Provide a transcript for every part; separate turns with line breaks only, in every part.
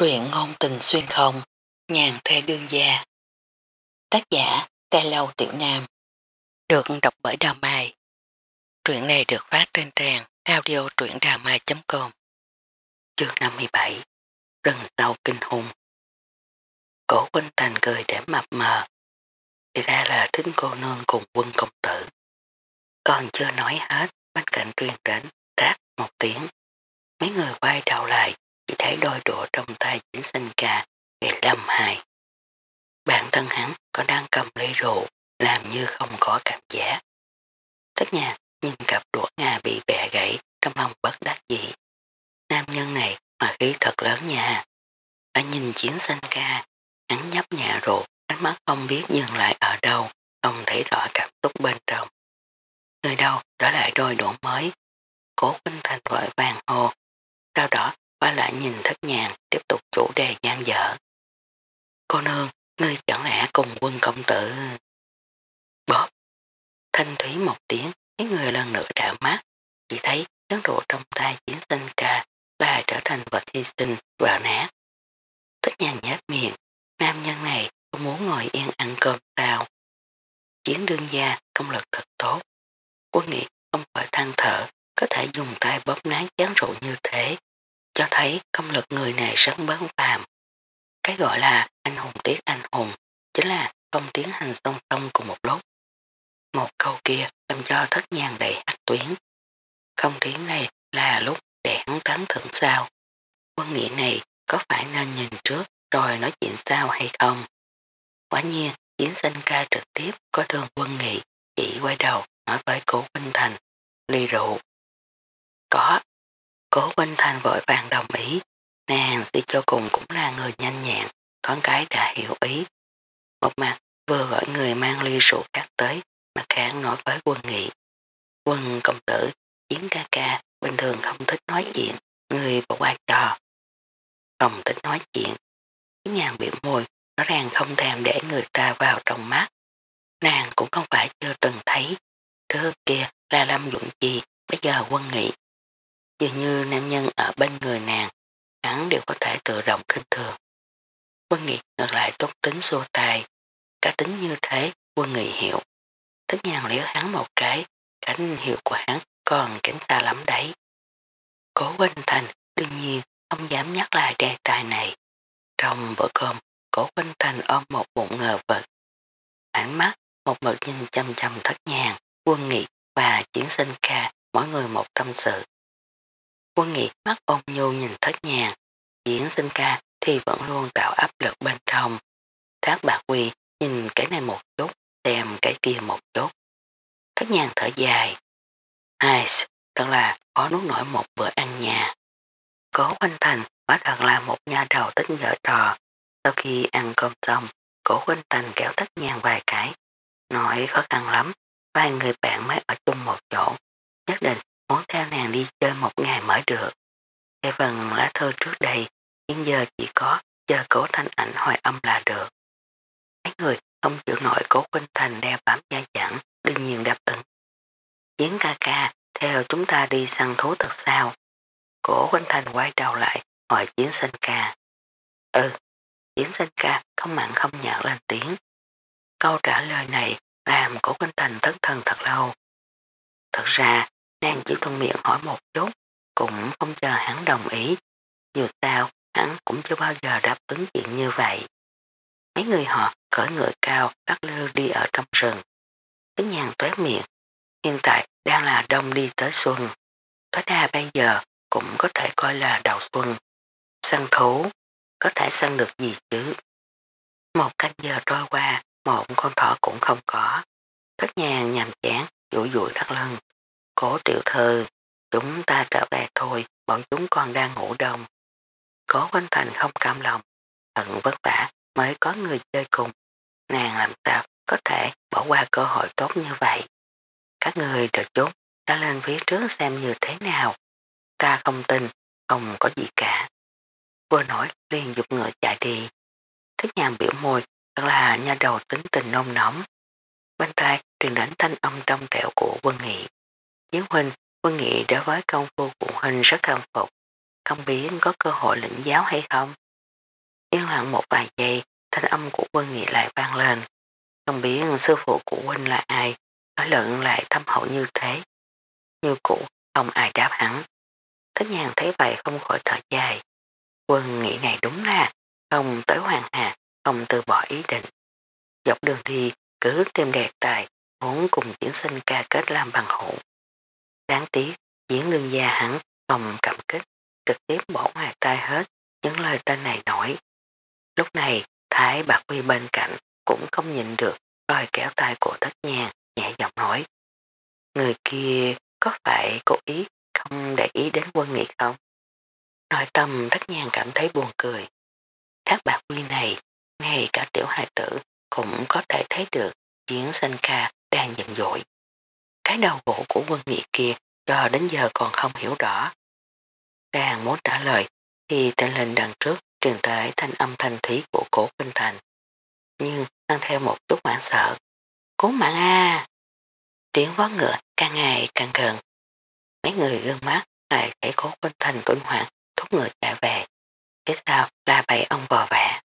Truyện ngôn tình xuyên không, nhàn thê đương gia. Tác giả, Tê Lâu Tiểu Nam. Được đọc bởi Đào Mai. Truyện này được phát trên trang audio truyệnđàmai.com Chương 57 Rừng sâu kinh hùng Cổ Quynh Thành cười để mập mờ. Thì ra là thính cô nương cùng quân công tử. Còn chưa nói hết, bên cạnh truyền đến rác một tiếng. Mấy người quay đầu lại chỉ thấy đôi đũa trong tay chính sinh ca bị lâm hại. Bản thân hắn có đang cầm ly rượu làm như không có cảm giác. Tất nhà nhìn cặp đũa Nga bị bẻ gãy trong lòng bất đắc dĩ. Nam nhân này mà khí thật lớn nha. Đã nhìn chiến sinh ca, hắn nhấp nhẹ rượu, ánh mắt không biết dừng lại ở đâu, không thấy rõ cảm xúc bên trong. Người đâu đó lại đôi đũa mới. Cố Vinh Thành vội vàng hồ. Sau đó qua lại nhìn thất nhàng tiếp tục chủ đề gian dở. Cô nương, ngươi chẳng lẽ cùng quân công tử... Bóp! Thanh thúy một tiếng, mấy người lần nữa đảo mắt, chỉ thấy chén rượu trong tay chiến sinh ca là trở thành vật hy sinh vỡ nát. Thất nhàng nhát miệng, nam nhân này không muốn ngồi yên ăn cơm sao. Chiến đương gia công lực thật tốt. Quân nghị không phải than thở, có thể dùng tay bóp nát chén rượu như thế, cho thấy công lực người này rất bấn phàm. Cái gọi là anh hùng tiếc anh hùng chính là không tiến hành song song cùng một lúc. Một câu kia làm cho thất nhàn đầy hạt tuyến. Không tiếng này là lúc để hắn tán thưởng sao. Quân nghĩa này có phải nên nhìn trước rồi nói chuyện sao hay không? Quả nhiên, chiến sinh ca trực tiếp có thương quân nghị chỉ quay đầu nói với cố Vinh Thành, ly rượu. Có, Cố Vinh Thành vội vàng đồng ý, nàng suy cho cùng cũng là người nhanh nhẹn, thoáng cái đã hiểu ý. Một mặt vừa gọi người mang ly rượu khác tới, mặt khác nói với quân nghị. Quân công tử, chiến ca ca, bình thường không thích nói chuyện, người bỏ qua cho. Không thích nói chuyện, chiến nhàn biểu môi, rõ ràng không thèm để người ta vào trong mắt. Nàng cũng không phải chưa từng thấy, trước kia là Lâm Dũng Chi, bây giờ quân nghị Dường như nam nhân ở bên người nàng, hắn đều có thể tự động kinh thường. Quân nghị ngược lại tốt tính xua tài cả tính như thế quân nghị hiểu. Tất nhiên liếc hắn một cái, cảnh hiệu của hắn còn kém xa lắm đấy. Cố Vinh Thành đương nhiên không dám nhắc lại đề tài này. Trong bữa cơm, Cố Vinh Thành ôm một bụng ngờ vật. Ánh mắt một mực nhìn chăm chăm thất nhàng, quân nghị và chiến sinh ca mỗi người một tâm sự. Quân nghị mắt ôn nhu nhìn thất nhàng, diễn sinh ca thì vẫn luôn tạo áp lực bên trong. Thác bạc quy nhìn cái này một chút, xem cái kia một chút. Thất nhàng thở dài. Ai, thật là khó nuốt nổi một bữa ăn nhà. Cố Quanh Thành quá thật là một nhà đầu tính dở trò. Sau khi ăn cơm xong, Cố Quanh Thành kéo thất nhàng vài cái. Nói khó khăn lắm, vài người bạn mới ở chung một chỗ. Nhất định muốn theo nàng đi chơi một ngày mới được. Cái phần lá thư trước đây, hiện giờ chỉ có chờ cố thanh ảnh hoài âm là được. Mấy người không chịu nổi cố Quynh Thành đeo bám gia chẳng, đương nhiên đáp ứng. Chiến ca ca, theo chúng ta đi săn thú thật sao? Cổ Quynh Thành quay đầu lại, hỏi chiến sinh ca. Ừ, chiến sinh ca không mặn không nhạt lên tiếng. Câu trả lời này làm cổ Quynh Thành thất thần thật lâu. Thật ra, Nàng chỉ thuận miệng hỏi một chút, cũng không chờ hắn đồng ý. Dù sao, hắn cũng chưa bao giờ đáp ứng chuyện như vậy. Mấy người họ cởi ngựa cao bắt lư đi ở trong rừng. Tính nhàn tuế miệng, hiện tại đang là đông đi tới xuân. Tối đa bây giờ cũng có thể coi là đầu xuân. Săn thú, có thể săn được gì chứ? Một canh giờ trôi qua, một con thỏ cũng không có. Thất nhàn nhàm chán, dũi dũi thắt lưng. Cố tiểu thư, chúng ta trở về thôi, bọn chúng còn đang ngủ đông. Cố Quanh Thành không cam lòng, thận vất vả mới có người chơi cùng. Nàng làm sao có thể bỏ qua cơ hội tốt như vậy. Các người đợi chút, ta lên phía trước xem như thế nào. Ta không tin, không có gì cả. Vừa nói liền dục ngựa chạy đi. Thích nhàng biểu môi, thật là nha đầu tính tình nôn nóng. Bên tai truyền đến thanh âm trong trẻo của quân nghị. Nếu huynh, quân nghị đối với công phu của huynh rất cảm phục, không biết có cơ hội lĩnh giáo hay không? yên lặng một vài giây, thanh âm của quân nghị lại vang lên. Không biết sư phụ của huynh là ai, nói luận lại thâm hậu như thế. Như cũ, không ai đáp hắn. Thích nhàn thấy vậy không khỏi thở dài. Quân nghĩ này đúng là không tới hoàng hà, không từ bỏ ý định. Dọc đường đi, cứ tìm đề tài, muốn cùng diễn sinh ca kết làm bằng hữu. Đáng tiếc, diễn lương gia hắn không cảm kích, trực tiếp bỏ ngoài tay hết những lời tên này nổi. Lúc này, Thái Bạc Huy bên cạnh cũng không nhìn được rồi kéo tay của thất nhàng, nhẹ giọng nói. Người kia có phải cố ý không để ý đến quân nghị không? Nội tâm thất nhàng cảm thấy buồn cười. Thác bạc quy này, ngay cả tiểu hài tử cũng có thể thấy được chiến sinh ca đang giận dội. Cái đầu gỗ của quân nghị kia cho đến giờ còn không hiểu rõ. Đang muốn trả lời, thì tên lên đằng trước truyền tới thanh âm thanh thí của cổ kinh thành. Nhưng mang theo một chút hoảng sợ. Cố mạng a Tiếng vó ngựa càng ngày càng gần. Mấy người gương mắt lại thấy cố kinh thành kinh hoàng, thúc ngựa chạy về. Thế sao là bầy ông vò vẽ.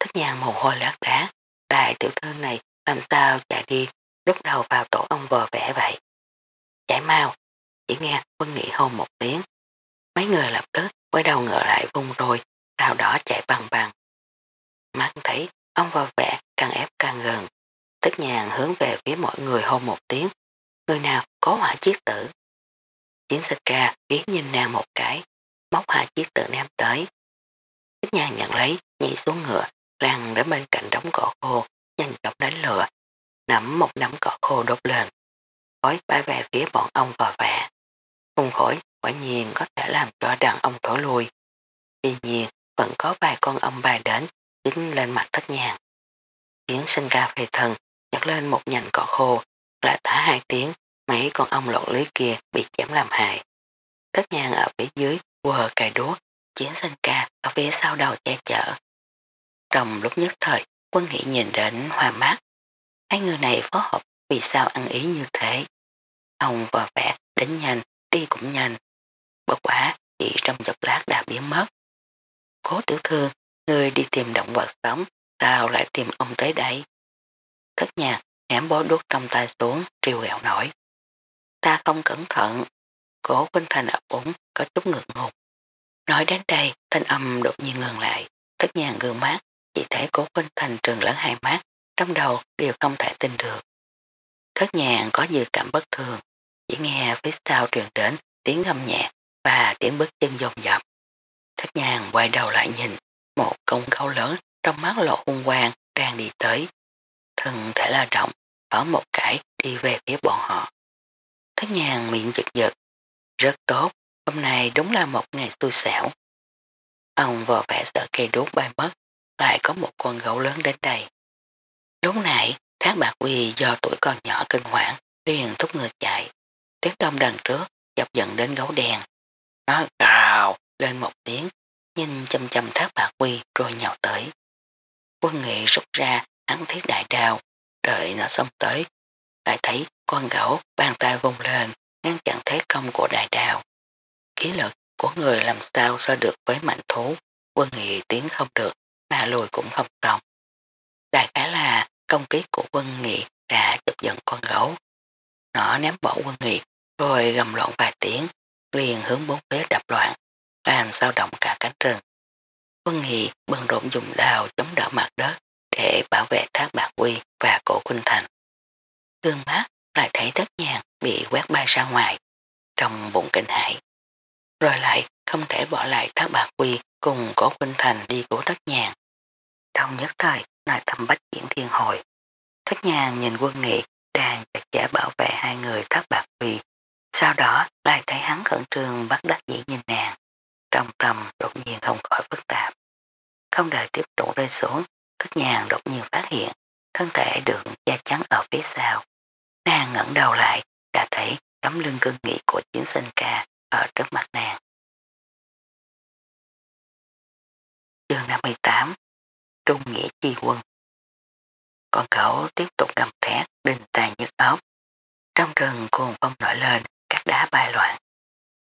Thích nhàng mồ hôi lát đá. Đại tiểu thư này làm sao chạy đi lúc đầu vào tổ ông vờ vẽ vậy. Chạy mau. Chỉ nghe quân nghị hôn một tiếng. Mấy người lập tức quay đầu ngựa lại vung rồi sau đó chạy bằng bằng. Mắt thấy ông vờ vẽ càng ép càng gần. Tức nhàng hướng về phía mọi người hôn một tiếng. Người nào có hỏa chiếc tử. Chiến xích ca biến nhìn nàng một cái, móc hai chiếc tử ném tới. Tức nhàng nhận lấy, nhảy xuống ngựa, lăn đến bên cạnh đống cỏ khô, nhanh chóng đánh lửa, nắm một nắm cỏ khô đốt lên. Khói bay về phía bọn ông vò vẽ. Hùng khối quả nhiên có thể làm cho đàn ông thổ lui. Tuy nhiên, vẫn có vài con ông bay đến, dính lên mặt thất nhàng. Yến sinh ca phê thần, nhặt lên một nhành cỏ khô, lại thả hai tiếng, mấy con ong lộn lưới kia bị chém làm hại. Thất nhàng ở phía dưới, quờ cài đuốc, chiến sinh ca ở phía sau đầu che chở. Trong lúc nhất thời, quân nghị nhìn đến hoa mát. Hai người này phó hợp vì sao ăn ý như thế. Ông vò vẽ, đến nhanh, đi cũng nhanh. Bất quả, chỉ trong chốc lát đã biến mất. Cố tiểu thư, người đi tìm động vật sống, sao lại tìm ông tới đây? Thất nhạc hẻm bó đuốc trong tay xuống, triều gẹo nổi. Ta không cẩn thận. Cố Vinh Thành ấp úng, có chút ngượng ngục. Nói đến đây, thanh âm đột nhiên ngừng lại. Thất nhạc gương mát, chỉ thấy cố Vinh Thành trường lớn hai mắt, trong đầu đều không thể tin được. Thất nhàng có dự cảm bất thường, chỉ nghe phía sau truyền đến tiếng âm nhạc và tiếng bước chân dồn dập. Thất nhàng quay đầu lại nhìn, một công gấu lớn trong mắt lộ hung quang đang đi tới. Thân thể la động, ở một cái đi về phía bọn họ. Thất nhàng miệng giật giật. Rất tốt, hôm nay đúng là một ngày xui xẻo. Ông vò vẽ sợ cây đốt bay mất, lại có một con gấu lớn đến đây. Lúc nãy, tháng bạc quỳ do tuổi còn nhỏ kinh hoảng, liền thúc ngược chạy. Tiếng đông đằng trước, dập dẫn đến gấu đèn. Nó gào lên một tiếng, nhìn chầm chầm thác bạc quy rồi nhào tới. Quân nghị rút ra hắn thiết đại đào, đợi nó xong tới, lại thấy con gấu bàn tay vung lên ngăn chặn thế công của đại đào. Khí lực của người làm sao so được với mạnh thú, quân nghị tiến không được, mà lùi cũng không xong. Đại khái là công kích của quân nghị đã chụp giận con gấu. Nó ném bỏ quân nghị rồi gầm lộn vài tiếng, liền hướng bốn phía đập loạn, làm sao động cả cánh rừng. Quân nghị bận rộn dùng đào chống đỡ mặt đất để bảo vệ thác bạc quy và cổ khuynh thành. Cương mắt lại thấy tất nhàng bị quét bay ra ngoài, trong bụng kinh hại. Rồi lại không thể bỏ lại thác bạc quy cùng cổ khuynh thành đi cứu tất nhàng. Trong nhất thời, lại thăm bách diễn thiên hồi. Thất nhàng nhìn quân nghị đang chặt chẽ bảo vệ hai người thất bạc vì. Sau đó lại thấy hắn khẩn trương bắt đắc dĩ nhìn nàng. Trong tâm đột nhiên không khỏi phức tạp. Không đợi tiếp tục rơi xuống, thất nhàng đột nhiên phát hiện thân thể được da trắng ở phía sau. Nàng ngẩng đầu lại, đã thấy tấm lưng cương nghị của chiến sinh ca ở trước mặt nàng. Chương 58 Trung Nghĩa Chi Quân Con cậu tiếp tục gầm thét đình tàn nhức ốc. Trong rừng cuồng phong nổi lên, các đá bay loạn.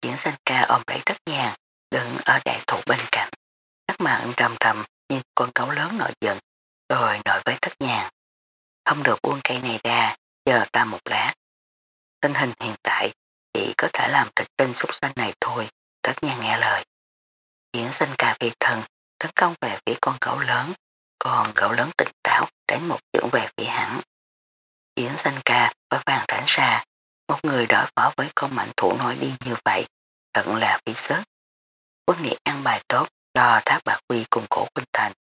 Diễn sanh ca ôm lấy thất nhàng, đứng ở đại thủ bên cạnh. Các mạng trầm trầm nhưng con cậu lớn nổi giận, rồi nổi với thất nhàng. Không được buông cây này ra, chờ ta một lát. Tình hình hiện tại chỉ có thể làm thịt tinh súc sanh này thôi, thất nhàng nghe lời. Diễn sinh ca phi thần tấn công về phía con gấu lớn, còn gấu lớn tỉnh táo đánh một chưởng về phía hắn. Diễn xanh ca với vàng tránh ra, một người đối phó với con mạnh thủ nói đi như vậy, thật là phí sức. Quân nghị ăn bài tốt cho thác bạc quy cùng cổ Quynh Thành,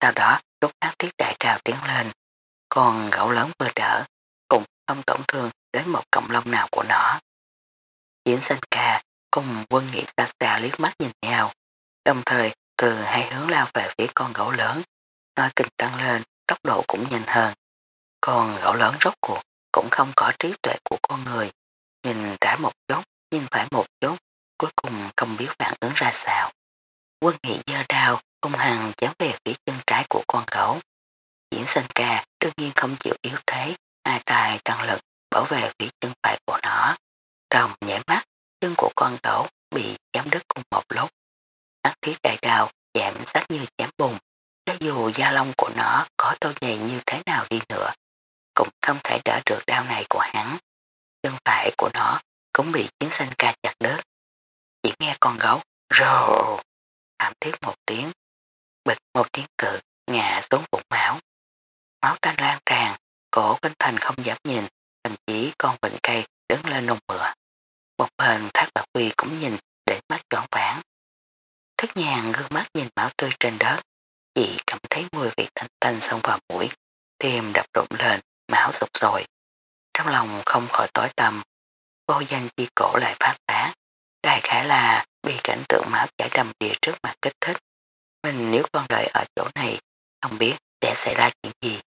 sau đó lúc ác thiết đại trào tiến lên, còn gấu lớn vừa đỡ, cùng không tổn thương đến một cộng lông nào của nó. Diễn xanh ca cùng quân nghị xa xa liếc mắt nhìn nhau, đồng thời từ hai hướng lao về phía con gấu lớn, Nó kinh tăng lên, tốc độ cũng nhanh hơn. Còn gấu lớn rốt cuộc cũng không có trí tuệ của con người, nhìn đã một chút, nhìn phải một chút, cuối cùng không biết phản ứng ra sao. Quân nghị dơ đao, hung hằng chém về phía chân trái của con gấu. Diễn sinh ca đương nhiên không chịu yếu thế, hai tay tăng lực bảo vệ phía chân phải của nó. Rồng nhảy mắt, chân của con gấu bị chém đứt cùng một lúc tiết thiết đại đào chạm sát như chém bùng. Cho dù da lông của nó có tô dày như thế nào đi nữa, cũng không thể đỡ được đau này của hắn. Chân phải của nó cũng bị chiến sinh ca chặt đứt. Chỉ nghe con gấu rồ thảm thiết một tiếng, bịch một tiếng cự, ngã xuống bụng máu. Máu tanh lan tràn, cổ Vinh Thành không dám nhìn, thậm chí con vịnh cây đứng lên nôn mửa. Một bên thác bạc quy cũng nhìn để mắt trọn vãn thất nhàn gương mắt nhìn máu tươi trên đất, chỉ cảm thấy mùi vị thanh tanh xông vào mũi, tim đập rộn lên, máu sụp rồi. Trong lòng không khỏi tối tâm, vô danh chi cổ lại phát tá. Đại khái là bị cảnh tượng máu chảy đầm đìa trước mặt kích thích. Mình nếu con đợi ở chỗ này, không biết sẽ xảy ra chuyện gì.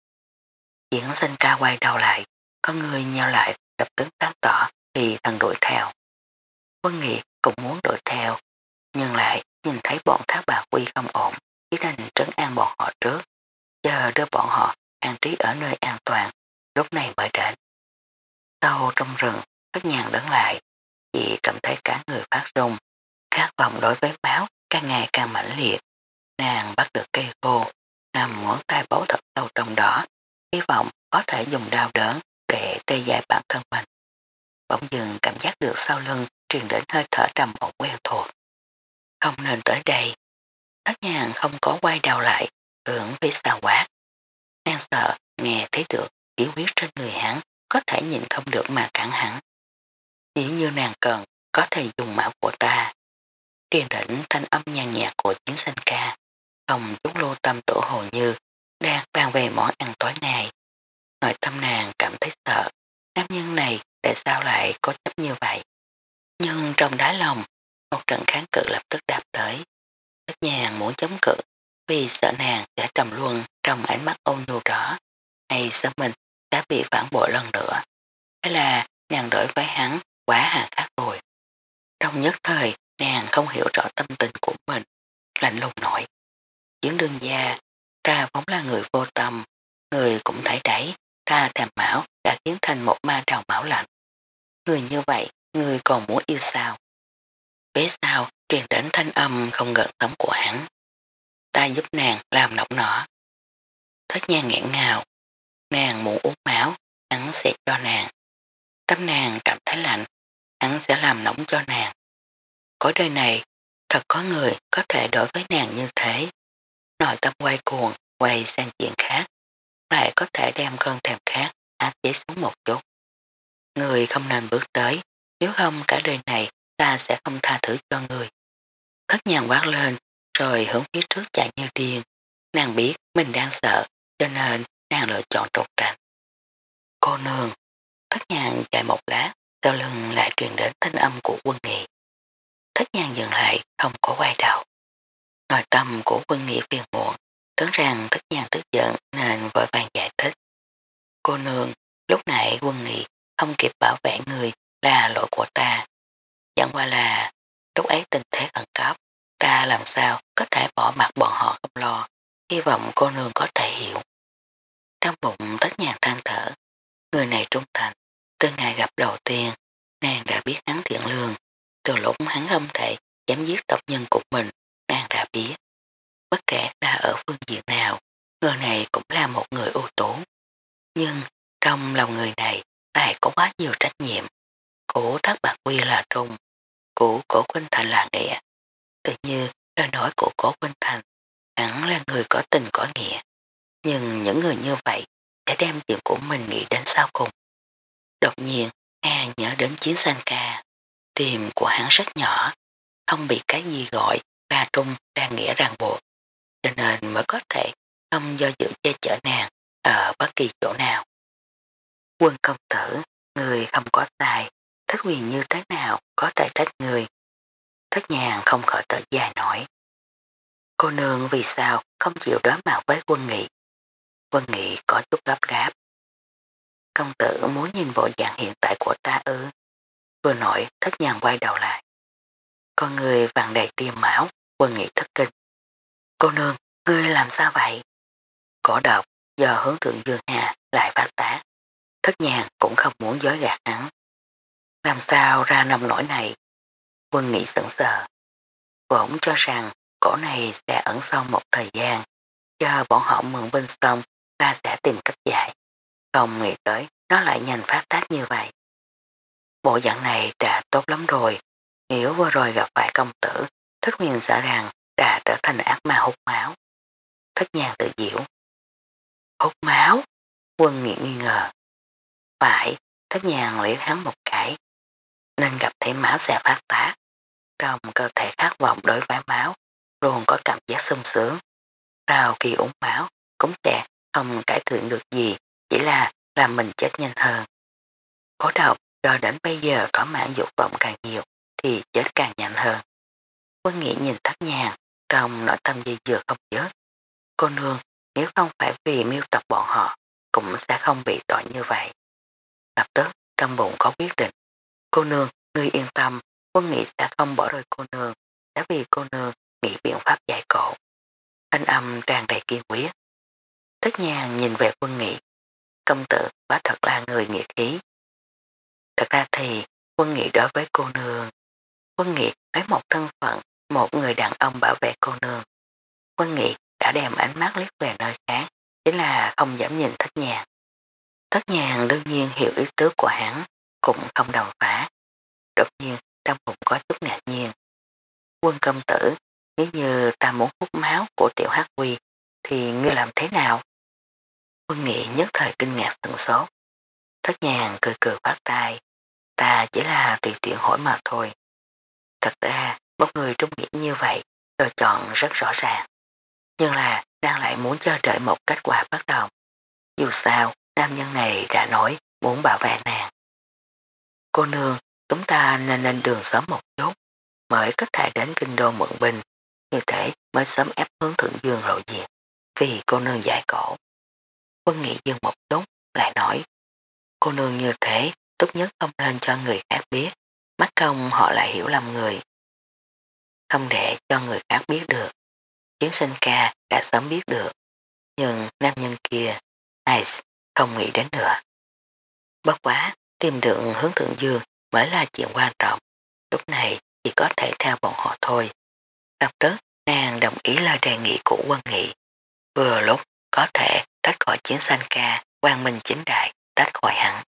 Diễn sinh ca quay đầu lại, có người nhau lại đập tướng tán tỏ thì thần đuổi theo. Quân nghị cũng muốn đuổi theo, nhưng lại nhìn thấy bọn thác bà quy không ổn, chỉ đành trấn an bọn họ trước, chờ đưa bọn họ an trí ở nơi an toàn, lúc này mới đến. Sâu trong rừng, tất nhàn đứng lại, chỉ cảm thấy cả người phát rung, khát vọng đối với máu càng ngày càng mãnh liệt. Nàng bắt được cây khô, nằm ngón tay bấu thật sâu trong đó, hy vọng có thể dùng đau đớn để tê dài bản thân mình. Bỗng dừng cảm giác được sau lưng truyền đến hơi thở trầm ổn quen thuộc. Không nên tới đây. Thất nhàn không có quay đầu lại, tưởng phía sau quát. Nàng sợ nghe thấy được chỉ quyết trên người hắn có thể nhìn không được mà cản hắn. Chỉ như nàng cần có thể dùng mạo của ta. Truyền đỉnh thanh âm nhàn nhạt của chiến sinh ca, không chút lô tâm tổ hồ như đang bàn về món ăn tối nay. Nội tâm nàng cảm thấy sợ, nam nhân này tại sao lại có chấp như vậy. Nhưng trong đá lòng, một trận kháng cự lập tức đạp tới. Tất nhàng muốn chống cự, vì sợ nàng sẽ trầm luân trong ánh mắt ôn nhu đó, hay sợ mình đã bị phản bội lần nữa. Hay là nàng đổi với hắn quá hà khắc rồi. Trong nhất thời, nàng không hiểu rõ tâm tình của mình, lạnh lùng nổi. Chiến đương gia, ta vốn là người vô tâm, người cũng thấy đấy, ta thèm mão đã khiến thành một ma trào mão lạnh. Người như vậy, người còn muốn yêu sao? Phía sau truyền đến thanh âm không gợn tấm của hắn. Ta giúp nàng làm nóng nỏ. Thất nhan nghẹn ngào. Nàng muốn uống máu, hắn sẽ cho nàng. Tâm nàng cảm thấy lạnh, hắn sẽ làm nóng cho nàng. Cõi đời này, thật có người có thể đối với nàng như thế. Nội tâm quay cuồng, quay sang chuyện khác, lại có thể đem cơn thèm khác áp chế xuống một chút. Người không nên bước tới, nếu không cả đời này ta sẽ không tha thứ cho người. Thất nhàng quát lên, rồi hướng phía trước chạy như điên. Nàng biết mình đang sợ, cho nên nàng lựa chọn trột tránh. Cô nương, thất nhàng chạy một lát, sau lưng lại truyền đến thanh âm của quân nghị. Thất nhàng dừng lại, không có quay đầu. Nội tâm của quân nghị phiền muộn, tưởng rằng thất nhàng tức giận nên vội vàng giải thích. Cô nương, lúc nãy quân nghị không kịp bảo vệ người là lỗi của ta. Chẳng qua là lúc ấy tình thế khẩn cấp, ta làm sao có thể bỏ mặt bọn họ không lo, hy vọng cô nương có thể hiểu. Trong bụng tất nhàng than thở, người này trung thành, từ ngày gặp đầu tiên, nàng đã biết hắn thiện lương, từ lúc hắn âm thể dám giết tộc nhân của mình, nàng đã biết. bất kể là ở phương diện nào, người này cũng là một người ưu tú. Nhưng trong lòng người này lại có quá nhiều trách nhiệm. Của thác bạc quy là trung, của cổ Quynh Thành là nghĩa. Tự như lời nói của cổ Quynh Thành, hẳn là người có tình có nghĩa. Nhưng những người như vậy sẽ đem chuyện của mình nghĩ đến sau cùng. Đột nhiên, A nhớ đến chiến sanh ca. Tìm của hắn rất nhỏ, không bị cái gì gọi ra trung ra nghĩa ràng buộc. Cho nên mới có thể không do dự che chở nàng ở bất kỳ chỗ nào. Quân công tử, người không có tài, thất quyền như thế nào có thể trách người. Thất nhàng không khỏi tở dài nổi. Cô nương vì sao không chịu đối mặt với quân nghị. Quân nghị có chút gấp gáp. Công tử muốn nhìn bộ dạng hiện tại của ta ư. Vừa nổi thất nhàng quay đầu lại. Con người vàng đầy tiêm máu, quân nghị thất kinh. Cô nương, ngươi làm sao vậy? Cổ độc do hướng thượng Dương Hà lại phát tá Thất nhàng cũng không muốn dối gạt hắn. Làm sao ra nông nổi này? Quân nghĩ sững sờ. Vốn cho rằng cổ này sẽ ẩn sâu một thời gian, cho bọn họ mượn bên sông ta sẽ tìm cách giải. Không nghĩ tới nó lại nhanh phát tác như vậy. Bộ dạng này đã tốt lắm rồi, nếu vừa rồi gặp phải công tử, thất huyền sợ rằng đã trở thành ác ma hút máu. Thất nhàng tự diễu. Hút máu? Quân nghĩ nghi ngờ. Phải, thất nhàng liếc hắn một. Nên gặp thấy máu sẽ phát tác. Trong cơ thể khát vọng đối với máu, luôn có cảm giác sung sướng. Sau khi uống máu, cũng sẽ không cải thiện được gì, chỉ là làm mình chết nhanh hơn. Cố độc cho đến bây giờ thỏa mãn dục vọng càng nhiều thì chết càng nhanh hơn. Quân nghĩ nhìn thất nhàng trong nội tâm dây dừa không dớt. Cô nương nếu không phải vì miêu tập bọn họ cũng sẽ không bị tội như vậy. Lập tức trong bụng có quyết định. Cô nương, ngươi yên tâm, quân nghị sẽ không bỏ rơi cô nương, đã vì cô nương nghĩ biện pháp giải cổ. anh âm tràn đầy kiên quyết. Thất nhàng nhìn về quân nghị. Công tử quá thật là người nghĩa khí. Thật ra thì quân nghị đối với cô nương. Quân nghị lấy một thân phận, một người đàn ông bảo vệ cô nương. Quân nghị đã đem ánh mắt liếc về nơi khác, chính là không dám nhìn thất nhàng. Thất nhàng đương nhiên hiểu ý tứ của hắn, cũng không đồng phá. Đột nhiên, trong bụng có chút ngạc nhiên. Quân công tử, nếu như ta muốn hút máu của tiểu hắc quy, thì ngươi làm thế nào? Quân nghị nhất thời kinh ngạc sửng sốt. Thất nhàng cười cười phát tay. Ta chỉ là tùy tiện hỏi mà thôi. Thật ra, một người trung nghĩa như vậy, lựa chọn rất rõ ràng. Nhưng là, đang lại muốn chờ đợi một kết quả bất đồng. Dù sao, nam nhân này đã nói muốn bảo vệ nàng. Cô nương, chúng ta nên lên đường sớm một chút, mới có thể đến kinh đô mượn binh, như thế mới sớm ép hướng thượng dương lộ diện, vì cô nương giải cổ. Quân nghị dương một chút, lại nói, cô nương như thế, tốt nhất không nên cho người khác biết, mắt công họ lại hiểu lầm người. Không để cho người khác biết được. Chiến sinh ca đã sớm biết được, nhưng nam nhân kia, Ice, không nghĩ đến nữa. Bất quá, tìm được hướng thượng dương mới là chuyện quan trọng. Lúc này chỉ có thể theo bọn họ thôi. Lập tức, nàng đồng ý lời đề nghị của quân nghị. Vừa lúc có thể tách khỏi chiến sanh ca, quang minh chính đại, tách khỏi hẳn.